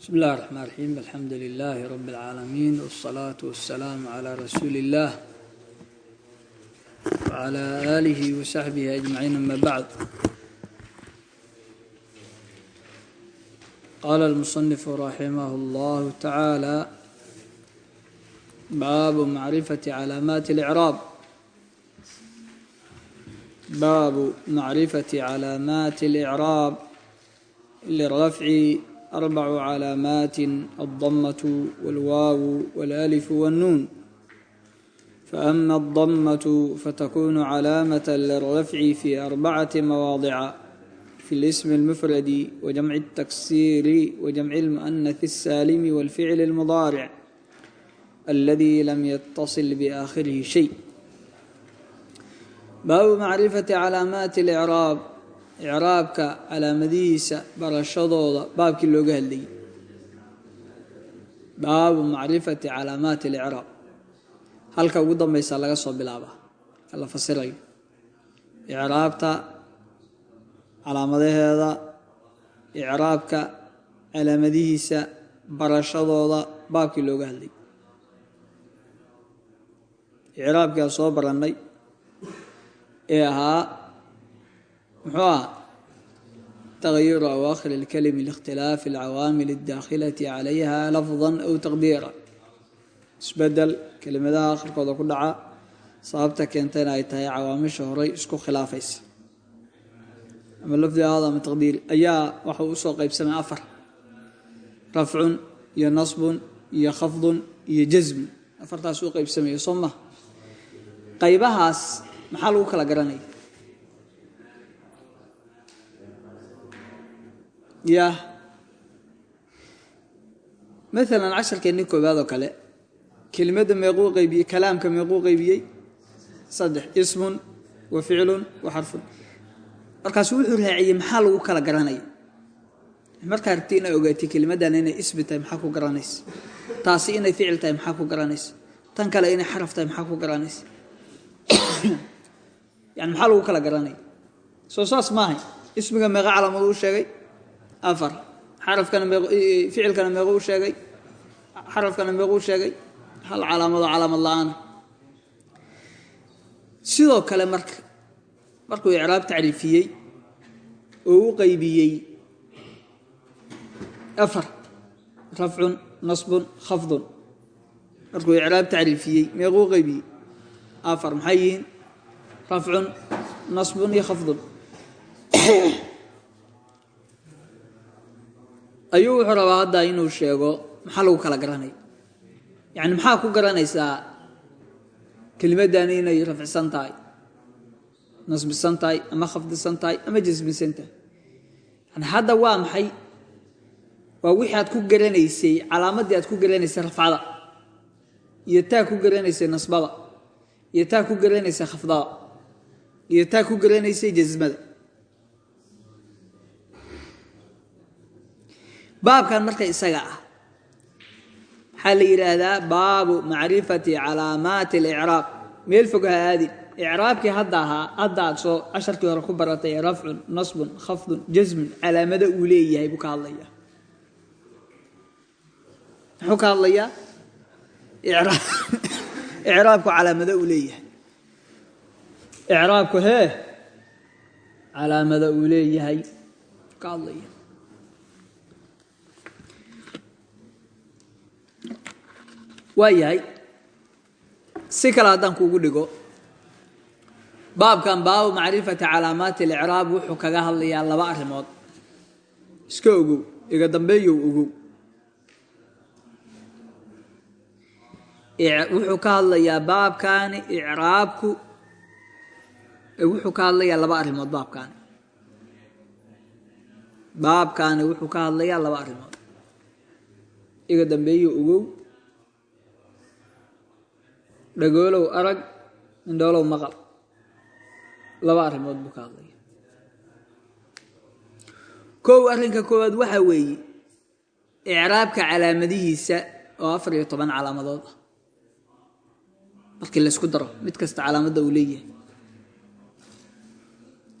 بسم الله الرحمن الرحيم الحمد لله رب العالمين والصلاة والسلام على رسول الله وعلى آله وصحبه أجمعين أما بعد قال المصنف رحمه الله تعالى باب معرفة علامات الإعراب باب معرفة علامات الإعراب للرفع arbacu calaaamaatin addamatu walwaawu walalifu wannuun faama addamatu fatakunu calaamata lirafci fi arbacati mawaadica fi lismi almufradi wa jamci altaksiiri wa jamci almu'anath alsaalimi walficli almudaaric aladi lam yatasil biaakhirihi shay baabu macrifati calaamaati alcraab icraabka calaamadihiisa barashadooda baabkii looga hadlayay baabu macrifati calaamaati alicraab. Halka ugu dambeysa laga soo bilaaba. La fasirayo icraabta calaamadaheeda icraabka calaamadihiisa barashadooda baabkii looga hadlayay icraabkaa soo barannay ee ahaa muxuu aha تغير أواخر الكلم لاختلاف العوامل الداخلة عليها لفظا أو تقديرا isbedel kelimadaha akhirkooda ku dhaca sababta keenta in ay tahay cawaamisha horey isku khilaafaysa ama lafdi ahaado ama taqdiiri ayaa waxa uu usoo qaybsamay afar rafcun iyo nasbun iyo khafdun iyo jasmun afartaas u qaybsamaya soo maha qaybahaas maxaa lagu kala garanaya ya. Maalan casharkeennii koowaad oo kale kelimadda meequu qaybiyey kalaamka meequu qaybiyey saddex ismun wa ficlun wa xarfun. Markaasu wuxuu raaciyey maxaa lagu kala garanaya markaa rabti inay ogaatay kelimaddan inay ismi tahay maxaa ku garanaysa taasi inay ficil tahay maxaa ku garanaysa tan kale inay xaraf tahay maxaa ku garanaysa yani maxaa lagu kala garanaya soo saas maahay ismiga meeqa calaamadu u sheegay afar. Xarafkana ficilkana meequ u sheegay. Xarafkana meequ u sheegay. Hal calaamado calaamad la'aana sidoo kale marka markuu icraab tacriifiyey oo u qaybiyey afar rafcun nasbun khafdun. Markuu icraab tacriifiyey meequu u qaybiyey. Afar maxay yihiin? Rafcun nasbun iyo khafdun ayuu wuxuu rabaa hadda inuu sheego maxaa lagu kala garanaya yani maxaa ku garanaysaa kelimadani inay rafcisan tahay nasbisan tahay ama khafdisan tahay ama jasmisan tahay? Yani hadda waa maxay? Waa wixii aad ku garanaysay calaamaddii aad ku garanaysay rafcada iyo taa ku garanaysay nasbada iyo taa ku garanaysay khafdada iyo taa ku garanaysay jasmada baabkan marka isaga ah. Waxaa la yidhaahdaa baabu macrifati calaamaati alicraab. Meel fog ha aadin. Icraabkii hadda ahaa hadda soo casharkii hore ku baratay rafcun nasbun khafdun jasmun calaamado uu leeyahay buu ka hadlayaa. Muxuu ka hadlayaa? Icraabku calaamado uu leeyahay. Icraabku hee? Calaamado uu leeyahay. Ka hadlaya waa yahay si kale haddaan kuugu dhigo baabkan baabu macrifati calaamaati alicraab wuxuu kaga hadlayaa laba arrimood. Iska ogow iga dambeeyow ogow. Wuxuu ka hadlayaa baabkaani icraabku wuxuu ka hadlayaa laba arrimood baabkaani. Baabkaani wuxuu ka hadlayaa laba arrimood. Iga dambeeyow ogow dhagoolow arag indhoolow maqal. Laba arrimood buu ka hadlaya. Kow arrinka koowaad waxaa weeye icraabka calaamadihiisa oo afar iyo toban calaamadood ah. Markii laysku daro mid kasta calaamadda uu leeyahay.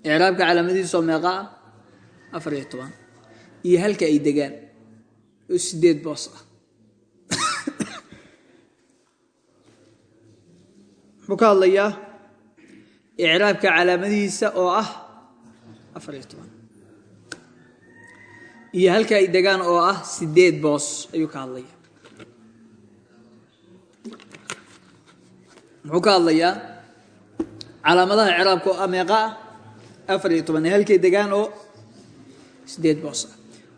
Icraabka calaamadihiisa oo meeqa ah afar iyo toban. Iyo halka ay degaan oo sideed boos ah muxuu ka hadlayaa icraabka calaamadihiisa oo ah iyo halka ay degaan oo ah sideed boos ayuu ka hadlaya muxuu ka hadlayaa calaamadaha icraabka oo ah meeqa ah afar iyo toban halkay degaan oo sideed boos ah.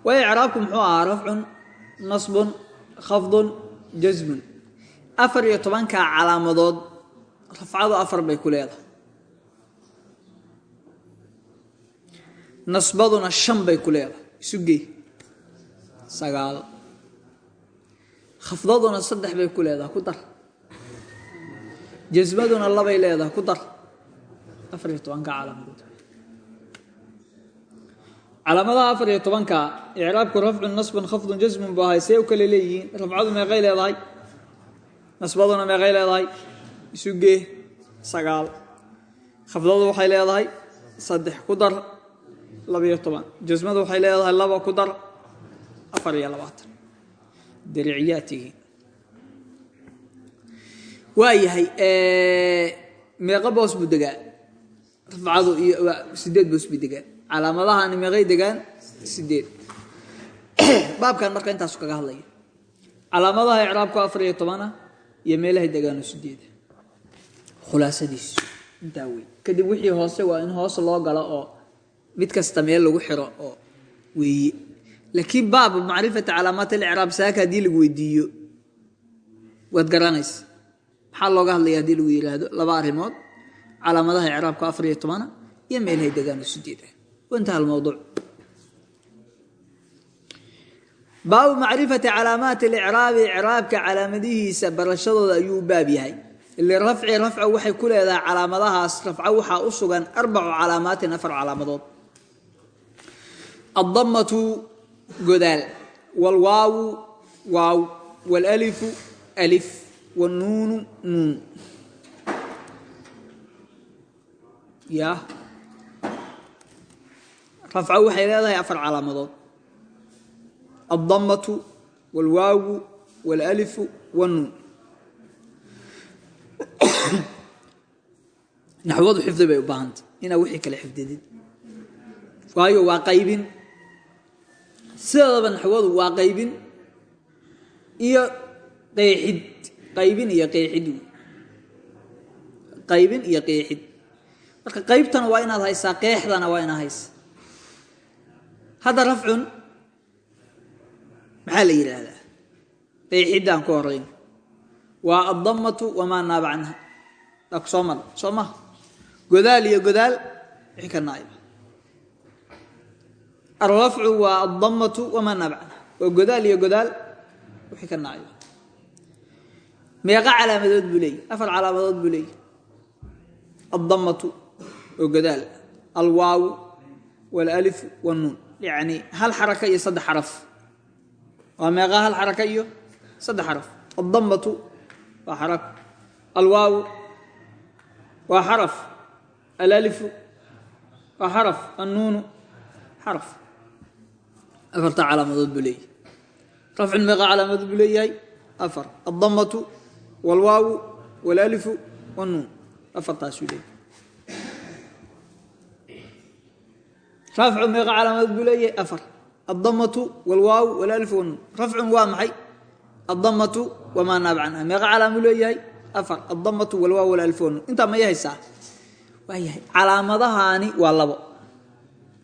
Waayo icraabku muxuu ahaa rafcun nasbun khafdun jasmun afar iyo tobankaa calaamadood rafcadu afar bay ku leedahay. Nasbaduna shan bay ku leedahay. Isu gey sagaal. Khafdaduna saddex bay ku leedahay. Ku dar. Jasmaduna labay leedahay. Ku dar. Afar iyo tobanka calaamadood calaamadaha afar iyo tobanka icraabku rafcun nasbun khafdun jasmun ahay see u kale leeyihiin. Rafcadu meeqay leedahay. Nasbaduna meeqay leedahay isu gee sagaal. Khafdadu waxay leedahay saddex ku dar labiyo toban. Jasmadu waxay leedahay laba ku dar afar iyo labaatan. Dariciyaatihi waa yahay meeqo boos buu degaa. Rafcadu iyo sideed boos buu degaa. Calaamadahani meeqay degaan sideed baabkan marka intaasu kaga hadlaya. Calaamadaha icraabku afar iyo tobana iyo meelahay degaano sideeda khulaasadiisu intaa wey kadib wixii hoose waa in hoos loo galo oo mid kasta meel lagu xiro oo weeye. Laakiin baabu macrifati calaamaat alicraab saaka haddii lagu weydiiyo waad garanaysa maxaa looga hadlaya haddii lagu yidhaahdo laba arrimood calaamadaha icraabka afar iyo tobana iyo meelahay degaano sideed ah. Waintaha almowduuc baabu macrifati calaamaati alicraabi icraabka calaamadihiisa barashadooda ayuu baab yahay lirafci rafca waxay ku leedahay calaamadahaas. Rafca waxaa u sugan arbacu calaamaatin afar calaamadood. Adamatu godaal. Wlwaawu waaw. Wlalifu alif. Wnuunu nuun. Ya. Rafca waxay leedahay afar calaamadood. Adamatu wlwaawu wlalifu wnuun naxwadu xifdi bay u baahantay. Inaa wixii kale xifdidid. Waayo waa qaybin. Sideedaba naxwadu waa qaybin iyo qeexid. Qaybin iyo qeexid. Qaybin iyo qeexid. Marka qaybtana waa inaad haysaa qeexdana waa inaad haysaa. Hadda rafcun maxaa la yidhaahdaa? Qeexiddaan ku horeyn. Waa addamatu wamaa naaba canha. Aa ku soo mara? Soo maha godaal iyo godaal wixii ka naaiba alrafcu waa addamatu wamaa naaba canha waa godaal iyo godaal wixii ka naaiba meeqa calaamadood buu leeyahy afar calaamadood buu leeyahy addamatu oo godaal. Alwaawu waalalifu wanuun yacni hal xaraka iyo saddex xaraf. Waa meeqa hal xaraka iyo saddex xaraf. Addamatu waa xaraf. Alwaawu waa alalifu waa xaraf annuunu xaraf afarta calaamadood buu leeyahay rafcin meeqa calaamadood buu leeyahay afar addamatu waalwaawu waalalifu wannuun afartaasuu leeyahay rafcu meeqa calaamadood buu leeyahay afar addamatu waalwaawu waalalifu wannuun rafcun waa maxay addamatu wamaa naaba canha meeqa calaamuu leeyahay afar addamatu waalwaawu waalalifu wannuun intaa maya haysaa waa yahay. Calaamadahani waa labo.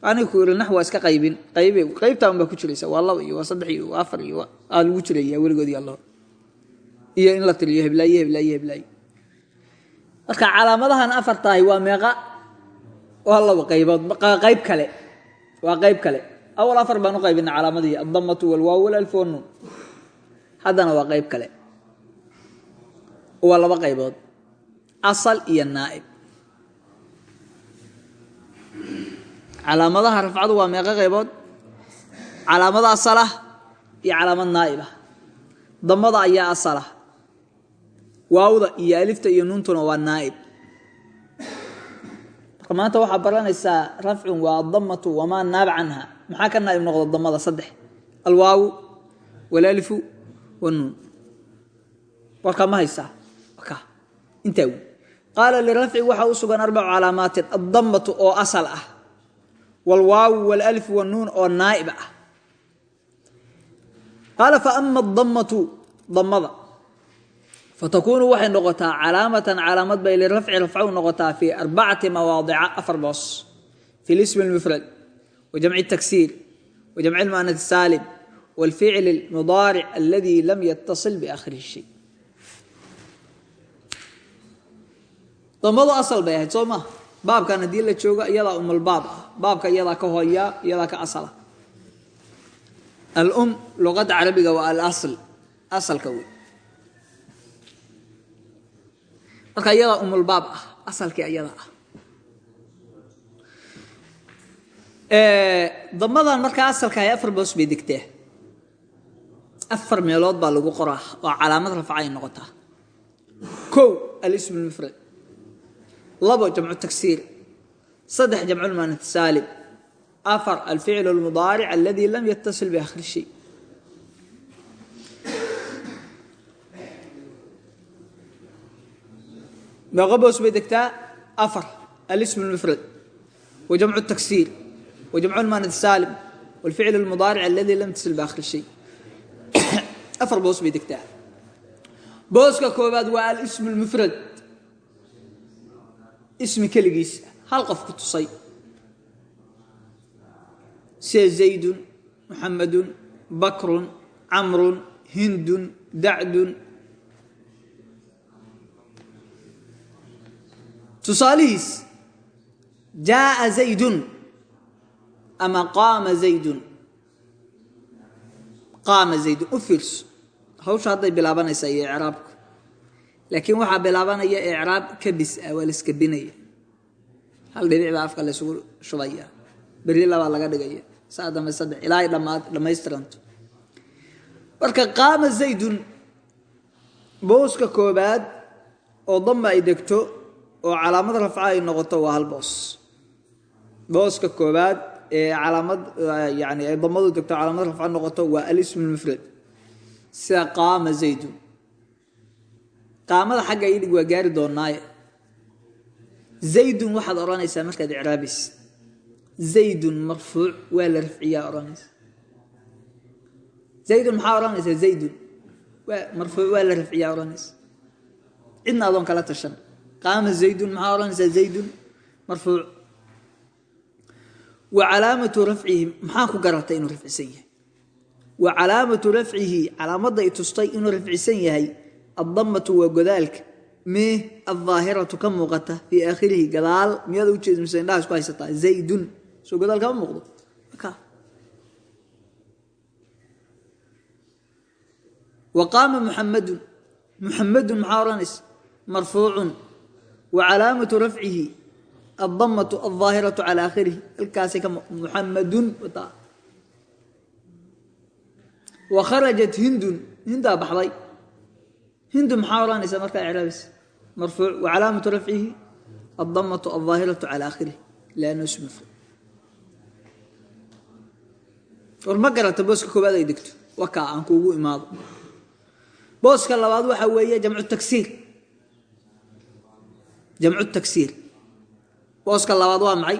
Aniga ku yiri nax iska qaybin. Qaybe qaybtaan baa ku jiraysa. Waa labo iyo waa saddex iyo waa afar iyo aa lagu jiraya weligood iyo allah iyo in la tiriyo heblaaye heblaaye heblaaye marka calaamadahan afar waa meeqa. Waa labo qaybood. Qayb kale. Waa qayb kale. Awal afar baan u qaybina calaamadii. Addamatu walwaaw wannuun haddana waa qayb kale. Waa laba qaybood. Asal iyo naa'ib calaamadaha rafcadu waa meeqo qaybood. Calaamad asalah iyo calaamad naa'ibah damada ayaa asalah. Waawda iyo alifta iyo nuuntuna waa naa'ib. Marka maanta waxaa baranaysaa rafcun waa adamatu wamaa naaba canha. Maxaa ka naa'ib noqda damada saddex? Alwaawu walalifu wanuun warkaa ma haysaa? Intaa qaala lirafci waxaa u sugan arbacu calaamaatin. Addamatu oo asal ah wlwaaw wlf wnuun oo naaib ah. Qaala faama dammatu damada fatakunu waxay noqotaa calaamatan calaamad bay lirafci rafcu noqotaa fii arbacati mawaadica afar boos fi lismi lmufrad wa jamci taksiir wa jamci lmuanad saalim wاlficl اlmudaaric aladii lam yatasil biakhiri shay. Damadu asal bay ahayd soo maa baabkan haddii la joogo iyadaa umalbaab ah. Baabka iyadaa ka hooyaa iyadaa ka asala. Alum luqadda carabiga waa alasl. Asalka wey. Marka iyadaa umulbaab ah asalkii iyada ah. Damadan markaa asalkahay afar boos bay degtaa afar meelood baa lagu qoraa oo calaamad rafca ay noqotaa. Kow alism lmufrad labo jamcu tagsiir saddex jamculmuanat saalim afar alficlu lmudaaric aladii lam yatasil biakhri shay. Meeqoboos bay degtaa afar alismu lmufrad wa taksiir wa jamculmanad saalim walficl lmudaaric aladii lam tasil biakhri shay. Afar boos bay degtaa. Booska koobaad waa alsmu lmufrad ismi keligiis hal qof ku tusay. Sida zaydun muxamedun bakrun camrun hindun dacdun. Tusaalihiis jaaa zaydun ama qaama zaydun. Qaama zaydun u fiirso. Hawsha hadday bilaabanaysaa iyo icraabku laakiin waxaa bilaabanaya icraab kabis ah waa la iskabinaya. Hal dhibic baa afka laysugu shubaya. Berri labaa laga dhigaya. Saa dambe saddex ilaa ay dhammaystiranto. Marka qaama zaydun booska koobaad oo damba ay degto oo calaamad rafca ay noqoto waa hal boos. Booska koobaad ee calaamad yani ay damadu degto calaamad rafca noqoto waa alism lmufrad sida qaama zaydun qaamada xagga idhig waa gaari doonaaye. Zaydun waxaad odhanaysaa markaad icraabaysa zaydun marfuuc waa la rafciyaa odhanaysa zaydun maxaa odhanaysaa zaydun. Marfuuc waa la rafciyaa odhanaysa cidna adoon kala tashan. Qaama zaydun maxaa odhanaysaa zaydun marfuuc. Wa calaamatu rafcihi maxaa ku garatay inuu rafcisan yahay? Wa calaamatu rafcihi calaamadda i tustay inuu rafcisan yahay addamatu waa godaalka mee aldaahiratu ka muuqata fii aakhirihi gadaal miyaad u jeed mise indhaha isku haysataa zaydun soo godaal kama muuqdo wa qaama muxamadun muxamadun maxaa odhanaysa marfuucun wa calaamatu rafcihi addamatu aldaahiratu calaa aakhirihi halkaasay ka muxamadun wataa wa kharajat hindun hindaa baxday hindu maxaa odhanaysaa markaa icraabaysa marfuuc wa calaamatu rafcihi addamatu aldaahiratu calaa aakhirihi. Liannahu ismu mufrad war ma garata booska koobaad ay degto. Wakaa aan kuugu imaado. Booska labaad waxaa weeye jamcu taksiir. Jamcu taksiir. Booska labaad waa maxay?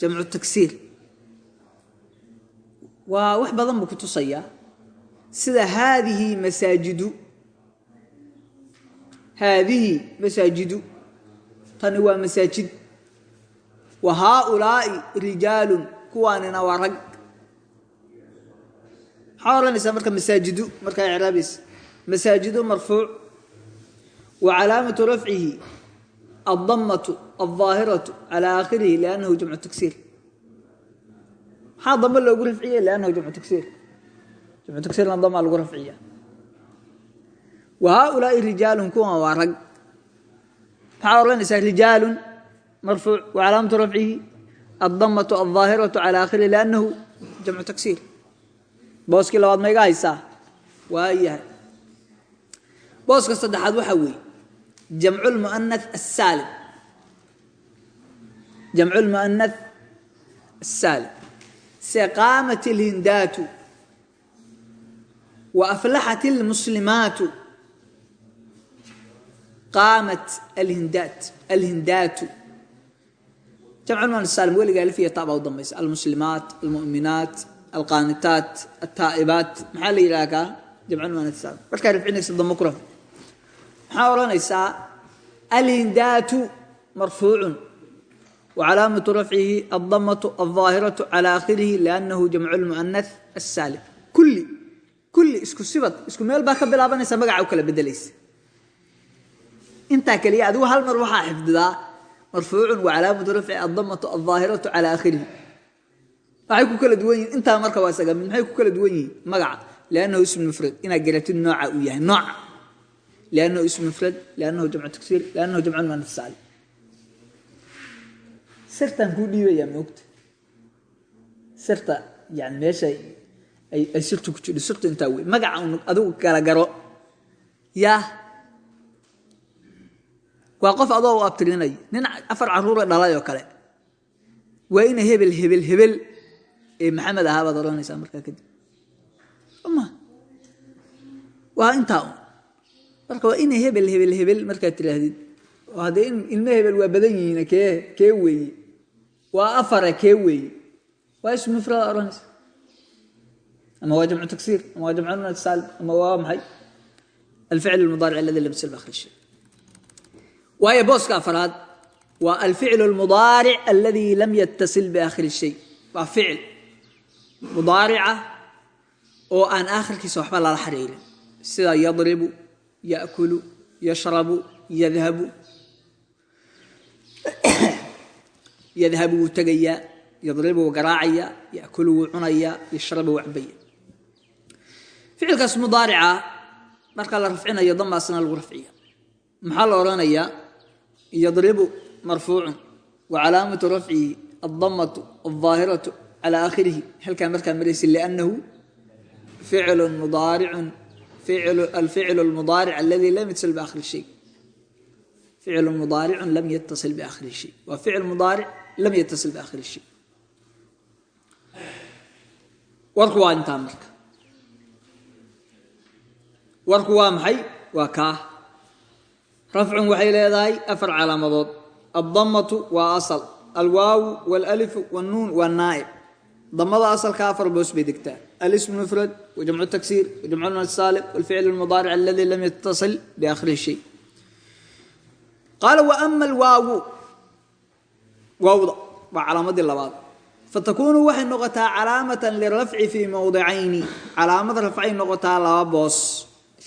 Jamcu taksiir. Waa wax badan buu ku tusayaa. Sida haadihi masaajidu haadihi masaajidu tani waa masaajid wa haaulaa'i rijaalun kuwaanina waa rag maxaa odhanaysaa marka masaajidu markaa icraabaysa masaajidu marfuuc wa calaamatu rafcihi addamatu aldaahiratu calaa aakhirihi liannahu jamcu taksiir maxaa damba loogu rafciye liannahu jamcu taksiir jamcu taksiirna damaa lagu rafciya wa haaulaa'i rijaalun kuwan waa rag. Maxaa odhanaysaa rijaalun? Marfuuc wa calaamatu rafcihi. Addamatu aldaahiratu calaa aakhirihi liannahu jamcu taksiir. Booskii labaad ma iga haysaa? Waayahay booska saddexaad waxaa weeye jamcu lmu'anath asaalim jamcu lmu'anath asaalim se qaamat ilhindaatu wa aflaxat almuslimaatu qaamat alhindaat alhindaatu jamcu lman saalim weliga alif iyo ta baa u dambaysa almuslimaat almu'minaat alqaanitaat altaa'ibaat maxaa la yidhaha kaa jamcu lman saalim markaa rafcinaysa damo ku raf maxaa odhanaysaa alhindaatu marfuucun وcلاamaة rafcihi الdamaة الظaahiraة عalى akhirihi لأnnahu jamcu الmuؤnaث الsaalim kulli kulli isku sibad isku meel baa ka bilaabanaysa magaca u kala bedelaysa intaa keliya adigu hal mar waxaa xifdidaa marfuucun wa rafci addamatu aldaahiratu calaa akhirihi. Waxay ku kala duwan yihiin. Intaa marka waa isaga maxay ku kala duwan yihiin? Magaca. Liannahu ism mufrad. Inaad garatid nooca uu yahay. Nooc. Liannahu ism mufrad. Liannahu jamcu tagsiir liannahu jamcu muanaf saali kuu dhiibayaa moogta sirta yani meesha ay sirtu ku jirho sirtu intaa wey magaca adigu garagaro yaa waa qof adoo u abtirinaya nin afar carruura dhalay oo kale. Waa ina hebel hebel hebel. Ee maxamed ahaa odhanaysaa markaa kadib waa intaa marka waa ina hebel hebel hebel markaad tiraahdid haddee ilmo hebel waa badan yihiin kee kee weeye waa afara kee weeye waa ismu mufrada odhanaysa ama waa jamcu taksiir ama waa jamcu saalim ama waa maxay? Alficl almudaaric aladi lam yasl akhir shay waayo booska afaraad waa alficl almudaaric aladi lam yattasil biaakhiri shay. Waa ficil mudaarica oo aan aakhirkiisa waxba lala xiriirin. Sida yadribu yaakulu yashrabu yadhabu yadhabu wuu tegayaa yadribu wuu garaacayaa yakulu wuu cunayaa yashrabu wuu cabaya ficilkaas mudaarica marka la rafcinayo damaasna lagu rafciya maxaa la odhanayaa yadribu marfuucun wa calaamatu rafcihi addamatu aldaahiratu cala aakhirihi. Halkaa markaa maraysa liannahu ficlu mudaaricun alficlu almudaaric aladi lam yatasal biaakhiri shay. Ficlu mudaaricun lam yattasil biaakhiri shay. Waa ficil mudaaric lam yattasil biaakhiri shay. Warku waa intaa marka. Warku waa maxay? Waa kaa rafcun waxay leedahay afar calaamadood addamatu waa asal alwaawu walalifu wannuun waa naa'ib damada asalka afar boos bay degtaa alismu mufrad wajamcu taksiir wajamcu lmas saalim walficl almudaaric aladi lam yattasil biaakhiri shay qaala waama alwaawu waawda waa calaamadii labaad fatakunu waxay noqotaa calaamatan lirafci fii mowdicayni calaamad rafcay noqotaa laba boos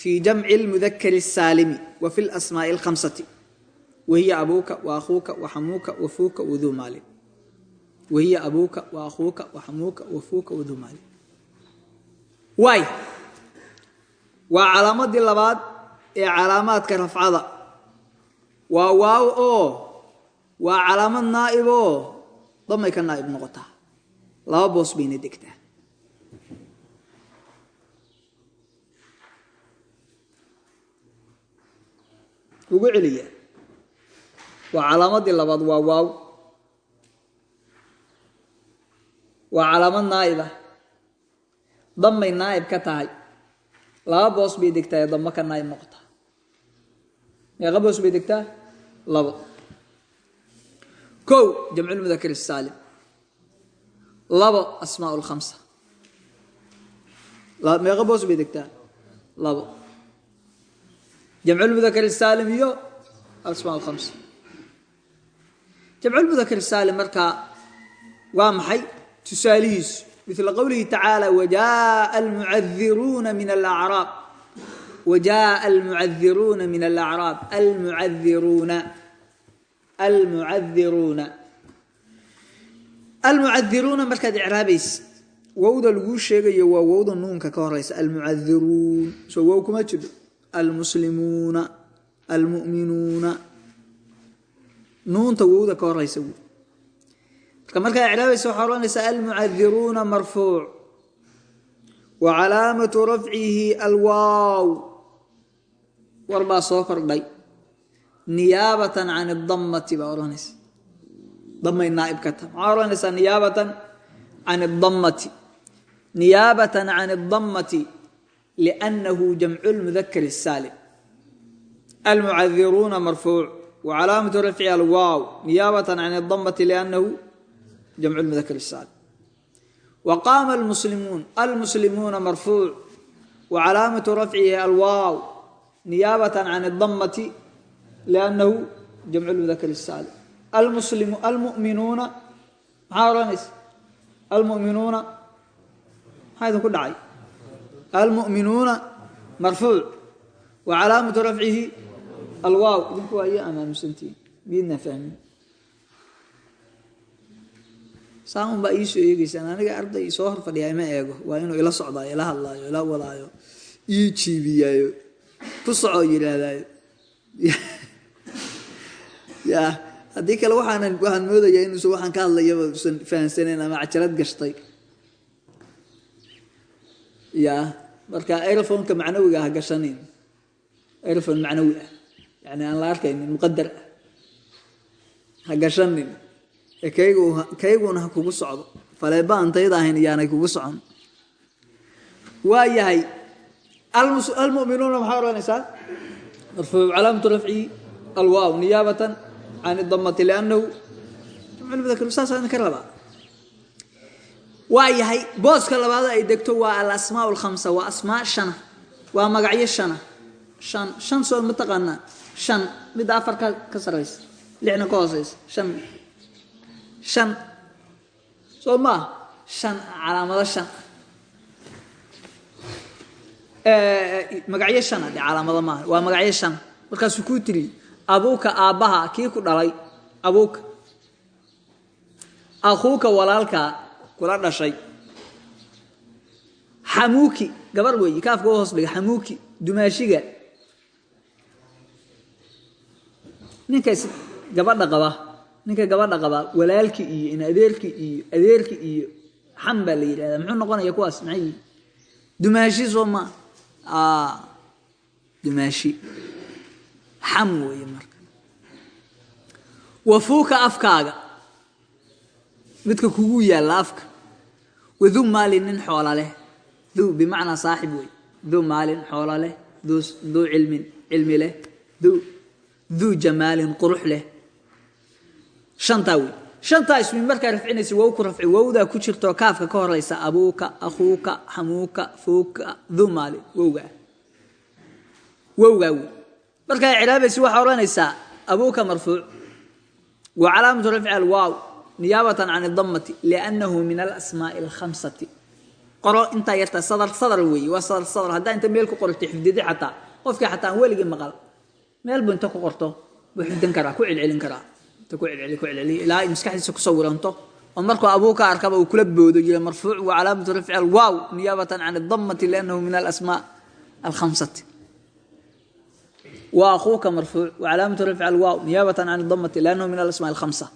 fii jamci lmudakari الsaalimi wa fi lasmaaءi اlkhamsati wahiya abuuka waakhuuka waxamuuka wafuuka waduu maalin. Wahiya abuuka waakhuuka waxamuuka wafuuka waduu maalin. Waay waa calaamadii labaad ee calaamaadka rafcada. Waa waaw oo waa calaamad naa'ib oo damay ka naa'ib noqotaa. Laba boos bayna degtaa iskugu celiya. Waa calaamadii labaad waa waaw. Waa calaamad naa'iba ah. dammay naa'ib ka tahay. Laba boos bay degtaa ee dambe ka naa'ib noqotaa meeqa boos bay degtaa? Labo. Kow jamculmudakar isaalim labo asmaa lkhamsa meeqa boos bay degtaa? Labo jamculmudakr saalim iyo asma ams jamculmudakr saalim markaa waa maxay tusaalihiisu mila qowlihi tacaala wajaa almucadiruuna min alacraab wajaa almucadiruuna min alacraab almucadiruuna almucadiruuna almucadiruuna markaad icraabaysa wowda laguu sheegayo waa wowda nuunka ka horeysa almucadiruun soo wow kuma jiro almuslimuuna almuminuuna nuunta wowda ka horaysa w marka markaa iclaabaysa waxaa ohanaysaa almucadiruuna marfuuc wa calaamatu rafcihi alwaaw warbaa soo kordhay niyaabatan can adamati baa odhanaysa damay naaib ka taha maxaa odhanaysaa niyaabatan can damati niyaabatan can damati lnahu jamcu lmudakar saalim almucadiruuna marfuuc wacalaamatu rafci alwaaw niyaabatan can adamati lnahu jamcu lmudakar saalim wa qaama almuslimuun almuslimuuna marfuuc wacalaamatu rafcihi alwaaw niyaabatan can adamati liannahu jamcu lmudakar saalim almuminuuna maxaa odhanaysa almuminuuna maxaa idinku dhacay almu'minuuna marfuuc wa calaamatu rafcihi alwaaw idinku waa iyo amaamusantiin miidna fahmin saan un baa iisoo eegeysaan aniga arday soo hor fadhiyaa ima eego waa inuu ila socdaayo ila hadlaayo ila wadaayo ii jiibiyaayo ku socoo yidhaahdaayo haddii kale waxaan moodayaa inuusan waxaan ka hadlayaba usan fahamsanayn ama cajalad gashtay ya marka aerofonka macnawiga ha gashanayn aerofon macnawi ah. Yani aan la arkaynin muqadar ah. Ha gashanin. Ee kaygu kayguna ha kugu socdo. Faleeba aan ahayn iyaanay kugu socon. Waa yahay almuminuuna maxaa odhanaysaa marfuuc calaamatu rafcihi alwaaw niyaabatan can damati liannahu. Saasaan ka rabaa waa yahay booska labaada ay degto waa alasmaa alkhamsa waa asmaa shana. Waa magacyo shana. Shan shan soo mataqaanaa shan. Midda afar ka ka saraysa lixna ka hooseysa shan. Shan. Soo maa shan calaamado shan. Magacyo shana de calaamado maaha. Waa magacyo shan. Markaasuu kuu tiri abuuka aabbaha kii ku dhalay? Abuuka. Akhuuka walaalkaa kula dhashay. Xamuuki gabar weeye kaafka hoos dhiga xamuuki dumaashiga. Ninkaas gabadha qaba ninka gabadha qaba walaalki iyo in adeerki iyo adeerki iyo xam baa la yidhahdaa. Muxuu noqonaya kuwaas maxay? Yihi dumaashi soo ma dumaashi. Xam weeye marka. Wafuuka afkaaga midka kugu yaalla afka. Waduu maalin nin xoola leh. Duu bimacnaa saaxib wey duu maalin xoola leh. Duu cilmin cilmi leh. Duu jamaalin qurux leh. Shantaa wey shantaa ismi markaa rafcinaysa wow ku rafci wowdaa ku jirtoo kaafka ka horeysa abuuka akhuuka xamuuka fuuka duu maalin wowgaa. Wowgaa wey markaa icraabaysa waxaa odhanaysaa abuuka marfuuc. Wa calaamatu rafci alwaaw niyaabata can idamati liannahu min alasmaai alkhamsati. Qoro intaa yartaa sadar sadar weeye waa sadar sadar. Haddaa inta meel ku qorto xifdidi xataa qofkii xataa aan weligii maqal. Meel buu inta ku qorto buu xifdin karaa ku celcelin karaa. Inta ku celceli ku celceli ilaa ay maskaxdiisa ku sawiranto oo markuu abuu ka arkaba uu kula boodo yiri marfuuc waa calaamatu rafci alwaaw niyaabatan can idamati liannahu min alasmaa alkhamsati. Wa akuuka marfuuc wa calaamatu rafci alwaaw niyaabatan can idamati liannahu min alasmaa alkhamsa.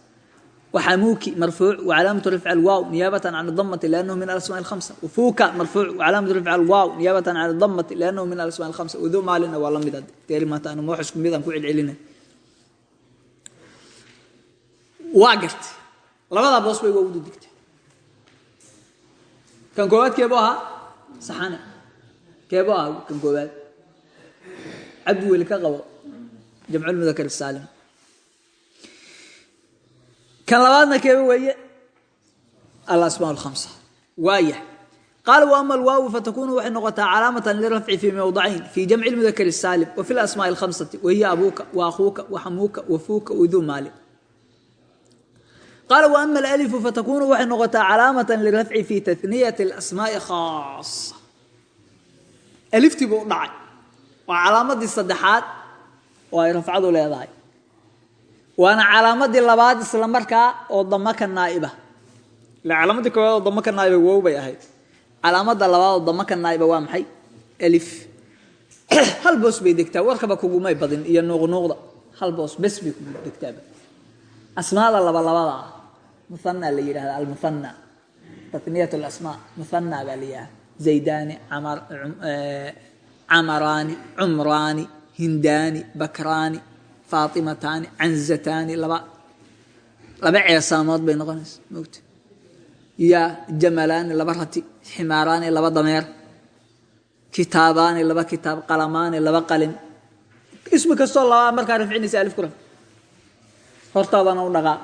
وحموك مرفوع وعلامة رفع الواو نيابة عن الضمة لأنه من الأسماء الخمسة وفوك مرفوع وعلامة رفع الواو نيابة عن الضمة لأنه من الأسماء الخمسة وذو مالنا والله مدد تيري ما تأنا موحش كم ميدان كوعد علينا واقرت لبدا بوس بي وودو دكت كان كوبات كيبوها صحانة كيبوها كان كوبات عبد ويل كقبو kan labaadna keeba weeye alasmaa hamsa waaya qaal wama alwaawu fatakunu waxay noqotaa calaamatan lirafci fii mowdacayn fii jamci lmudakr saalim wa fi lasmaa alhamsati wahiya abuuka wa akhuuka waxamuuka wafuuka wduu maali qaal wama alalifu fatakunu waxay noqotaa calaamatan lirafci fi taniyati alasmaai khaasa aliftii buu dhacay. Waa calaamadii saddexaad oo ay rafcadu leedahay waana calaamadii labaad isla markaa oo dama ka naa'iba. Calaamadii koowaad oo dama ka naa'iba wow bay ahayd. Calaamada labaad oo dama ka naa'iba waa maxay? Alif hal boos bay degtaa. Warkaba kugumay badin iyo nuuqnuuqda. Hal boos bes bay kugu degtaaba asmaada laba labada ah. Muhanna la yidhahda almuhanna tatniyat alasmaa muhanna baa la yidhahda zaydani camar camaraani cumraani hindaani bakraani faatimataani canzataani laba laba ceesaamood bay noqonaysa mogta ya jamalaani laba rati ximaaraani laba dameer. Kitaabaani laba kitaab. Qalamaani laba qalin. Ismi kastoo labaa markaa rafcinaysa alif ku raf. Hortaadana u dhaqaa.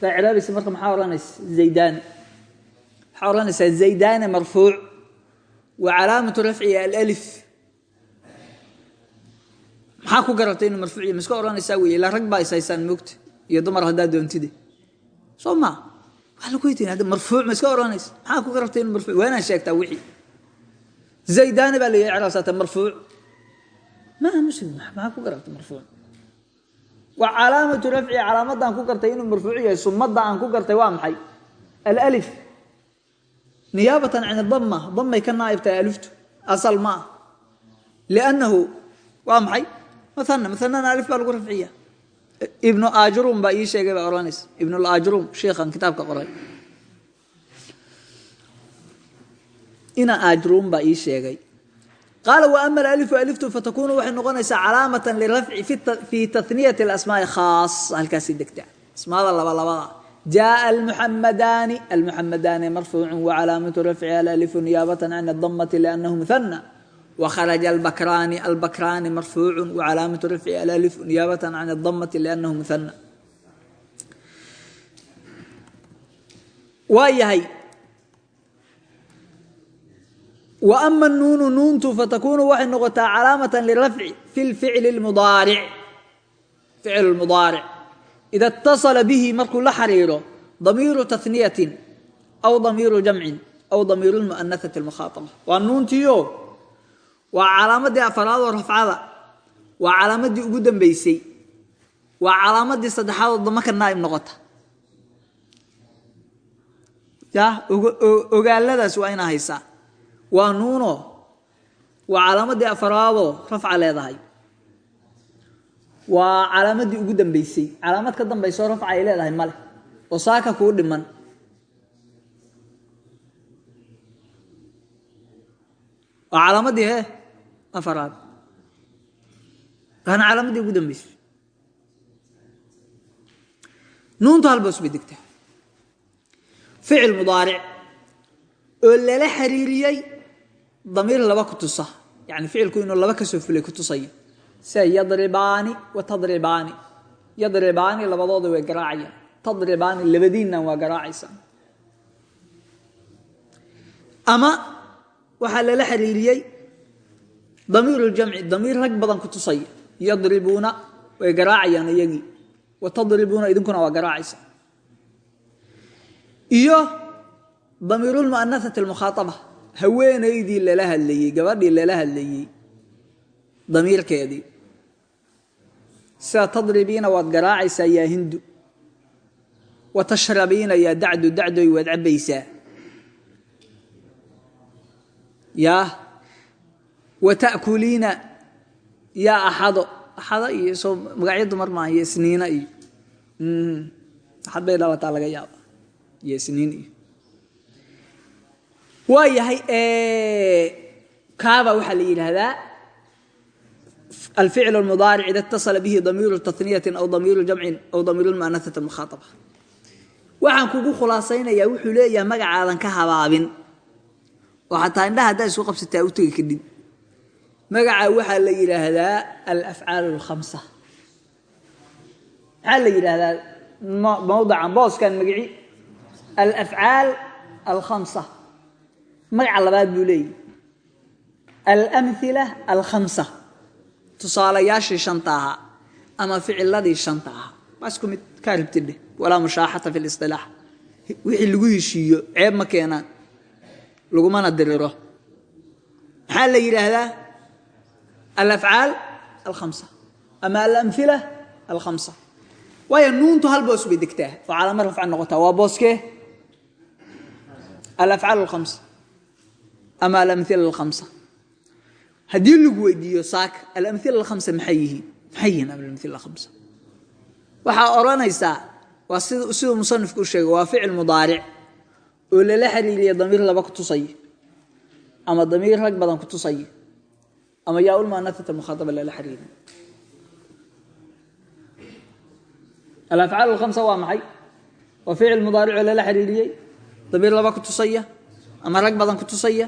Kaa ciraabaysa marka maxaa odhanaysa zaydaani. Waxaa odhanaysaa zaydaani marfuuc. Wa calaamatu rafcihi alif maxaa ku garatay inuu marfuuc yahay miska wey ilaa rag baa is moogta iyo dumar haddaa doontide soo maa waa lagu weydiin? Hadda marfuuc ma iska odhanaysa maxaa ku garatay inuu marfuuc? Waa sheegtaa wixii. Zaydaani baa la ciraabsaata marfuuc. Maa muslim maxaa ku garatay marfuuc? Wa calaamatu rafci calaamadaan ku gartay inuu marfuuc yahay sumadda aan ku gartay waa maxay? Alif niyaabatan can dama damay ka naaib tahay aliftu. Asal ma ah. Liannahu waa maxay maana maanana alif baa lagu rafciya ibnu ajrum baa ii sheegay baa odhanaysa ibnu ajrum sheikhan kitaabka qoray. Ina ajrum baa ii sheegay. Qaala waama alalifu aliftu fatakunu waxay noqonaysaa calaamatan lirafci fi taniyati alasmaai khaas halkaasi degta. Asmaada laba labada. Jaءa almuxamadaani almuxamadaani marfuucu wacalaamatu rafci alalifu niyaabatan can adamati wkharaja albakraani albakraani marfuucu wacalaamatu rafci alalif niyaabatan can adamati liannahu muhana waa yahay wa ama nuunu nuuntu fatakunu waxay noqotaa calaamata lirafci fi lficli mudaaric ficl mudaaric ida اtasala bihi markuu la xiriiro damiiru tahniyati aw damiiru jamcin aw damiiru muanahati اlmukhaaaba waa nuuntiio waa calaamadii afaraadoo rafcada. Waa calaamadii ugu dambeysay. Waa calaamadii saddexaadoo damaka naaib noqota. Ya ogaaladaas waa inaa haysaa. Waa nuuno. Waa calaamadii afaraadoo rafca leedahay. Waa calaamadii ugu dambeysay. Calaamad ka dambaysoo rafca ay leedahay male oo saaka kuu dhiman. Waa calaamadii he afaraad waana calaamadii ugu dambeysay nuuntu halboos bay degtaa ficil mudaaric oo lala xiriiriyey damiir laba ku tusa yani ficilku inuu laba ka soo fulay ku tusaya sida yadribaani wa tadribaani yadribaani labadooda way garaacayaan tadribaani labadiinnan waa garaacaysaa ama waxaa lala xiriiriyey damiir ljamci damiir rag badan ku tusaya yadribuuna way garaacayaan iyagii. Wa tadribuuna idinkuna waa garaacaysa. Iyo damiirulmu'anathati almukhaaaba haweenaydii lala hadlayey gabadhii lala hadlayey damiirkeedii. Sida tadribiina waad garaacaysaa yaa hindu. Wa tashrabiina yaa dacdu dacdoy waad cabbaysaa. Yaa wata'kuliina yaa axado axado iyo soo magacyo dumar maaha iyo iyo axad bay dhawataa laga yaaba iyo iyo waa yahay kaaba waxaa la yidhaahdaa alficl اmudaaric ida اtasala bihi damiiru taniyati aw damiiru jamcin aw damiiru muanaati muhaaaba waxaan kugu khulaasaynayaa wuxuu leeyahay magacaadan ka habaabin oo xataa indhaha haddaa isku qabsataa u tegi kadib magaca waxaa la yidhaahdaa alafcaal اlkhamsa maxaa la yidhaahdaa? Mawdacan booskan magici alafcaal alkhamsa. Magaca labaad buu leeyahy. Alamhila alkhamsa. Tusaalayaashii shanta ahaa ama ficiladii shanta ahaa. Waa isku mid kaa ribtidhe walaa mushaaxata fi lisilaax wixii lagu heshiiyo ceeb ma keenaan. Lagumana diriro. Maxaa la yidhaahdaa alafcaal alkhamsa ama alamhila alkhamsa waayo nuuntu hal boos bay degtaa oo calaama rafca noqotaa waa booskee alafcaal alkhamsa ama alamhila alkhamsa haddii lagu weydiiyo saaka alamhila alkhamsa maxay yihiin maxay yihiin alamhila alkhamsa waxaa odhanaysaa waa sid siduu musanifku u sheegay waa ficil mudaaric oo lala xiriiriya damiir laba ku tusaya ama damiir rag badan ku tusaya ama yaa ulmu'anathata mukhaataba lala xiriiriya alafcaal alkhamsa waa maxay waa ficil mudaaric oo lala xiriiriyey damiir laba ku tusaya ama rag badan ku tusaya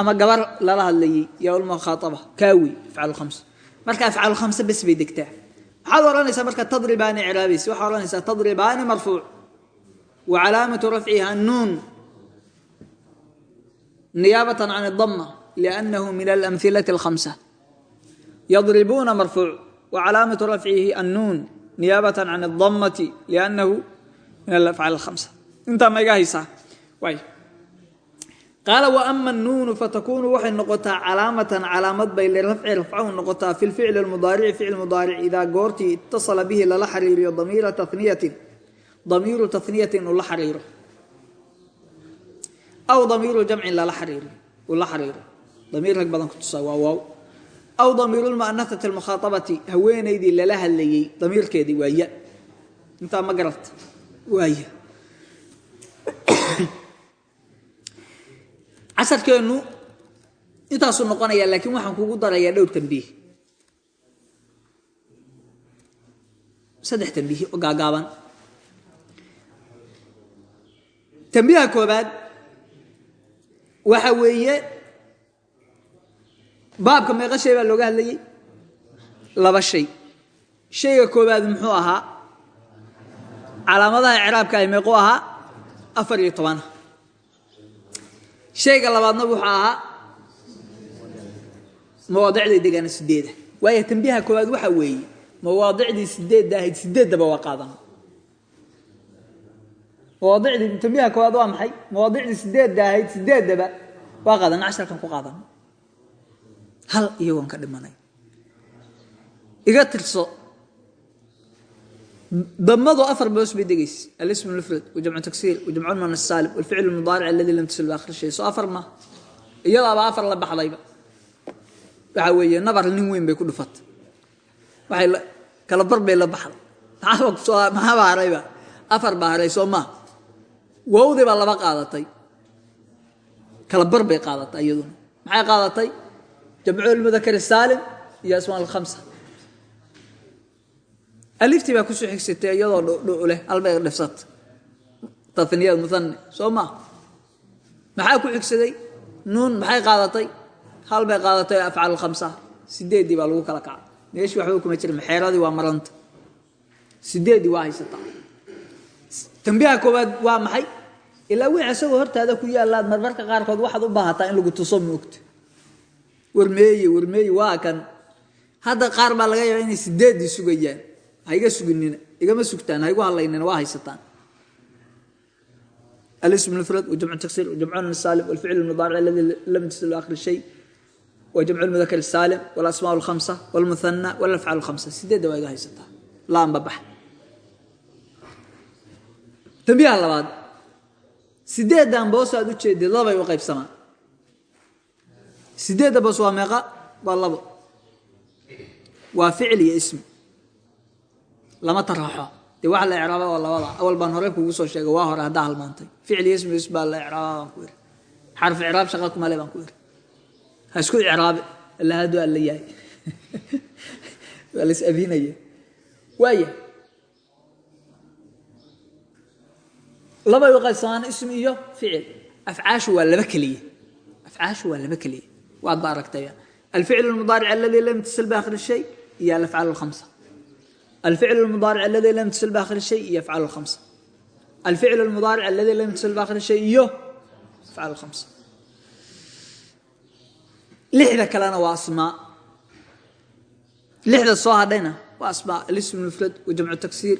ama gabar lala hadlayey yaa lmukhaaaba kaawi afcaal khamsa marka afcaal khamsa bes bay degtaa maxaad odhanaysaa marka tadribaani icraabaysa waxaa odhanaysaa tadribaani marfuuc wa calaamatu rafcihi annuun niyaabatan can liannahu min alamhilati alkhamsa yadribuuna marfuuc wa calaamatu rafcihi annuun niyaabatan can adamati liannahu min alafcaal alkhamsa intaa ma iga haysaa qaala waama nuunu fatakunu waxay noqotaa calaamatan calaamad bay lirafci rafcahu noqotaa fi lficli mudaarici ficil mudaaric idaa goortii itasala bihi lala xariiriyo damiira taniyatin damiiru taniyatin uu la xariiro aw damiiru jamcin lala xariiro damiir rag badan ku tusaa waa waaw. Aw damiiru lmu'anasati almukhaaabati haweenaydii lala hadlayey damiirkeedii waa ya intaa ma garata waa ya casarkeennu intaasuu noqonayaa laakiin waxaan kugu darayaa dhowr tambiih saddex tambiih oo gaagaaban. Tambiiha koobaad waxa weeye baabka meeqa shay baa looga hadlayey laba shay. Shayga koobaad muxuu ahaa? Calaamadaha icraabka ay meequu ahaa afar iyo tobana shayga labaadna wuxuu ahaa mawaadicday degaana sideeda waayo tambiiha koowaad waxa weeye mawaadicdii sideedda ahayd sideeddaba waa qaadana mawaadicdii tambiiha koowaad waa maxay? Mawaadicdii sideedda ahayd sideeddaba waa qaadana casharkan ku qaadana hal iyagoon ka dhimanay. Iga tirso. Damadu afar boos bay degaysa. Alism mufrad wajamcu taksiir wajamcu lmunas saalim walficl mudaaric aladi lam tasil baakhir shay. Soo afar ma. Iyadaaba afar la baxdayba waxa weeye nabar nin weyn bay ku dhufatay waxay kala bar bay la baxday. Maxaaba harayba afar baa haray soo maa wawdii baa laba qaadatay. Kala bar bay qaadatay iyaduna. Maxay qaadatay jamcu lmudakar saalim iyo asmaa alkhamsa aliftii baa ku soo xigsatay iyadoo dhdhu leh albay dhifsat taniyad muane soo maa maxaa ku xigsaday nuun maxay qaadatay hal bay qaadatay afcaal khamsa sideeddii baa lagu kala kaca meeshii waxba kuma jirin xeeradii waa maranta sideeddii waa haysataa tambiiha koowaad waa maxay ilaa wix isagoo hortaada ku yaalaad marmarka qaarkood waxaad u baahataa in lagu tuso moogto warmeeye warmeeye waa kan. Hadda qaar baa laga yaaba inay sideedii sugayaan. Haiga suginina igama sugtaan haigu hadlaynina waa haysataan alsmufrad jamcu taksir jamcun saalim walficl mudaaric aladii lam yusl akhri shay wajamcu mudakr saalim walasmaa alhamsa wlmuhana walafcaal hamsa sideedda waa iga haysataa laamba bax. Dambiyaha labaad. Sideedan boos aad u jeedid labay u qaybsamaa sideedda bas waa meeqa? Waa labo. Waa ficil iyo ismi lama taraxo dee waxa la ecraaba oo labada. Awal baan hore kugu soo sheegay waa hore haddaa halmaantay. Ficil iyo ismi is baa la ecraaba baan ku iri xarf icraab shaqa kumale baan ku iri ha isku icraabe alla hadu alla yahay. Waa las abinaya waaya labay uqaybsamaan ismi iyo ficil. Afcaashu waa laba keliya afcaashu waa laba keliya waadba aragtaya alficl mudaaric aladii lam ytasil baakhir shay iyo alafcaal hamsa alficl mudaaric aladii lam ytasil baakhir shay iyo afcaal hamsa alficl mudaaric aladii lam ytasil baakhir shay iyo afcaal hamsa lixda kalena waa asmaa lixda soo hadhayna waa asmaa alism mufrad wa jamcu taksiir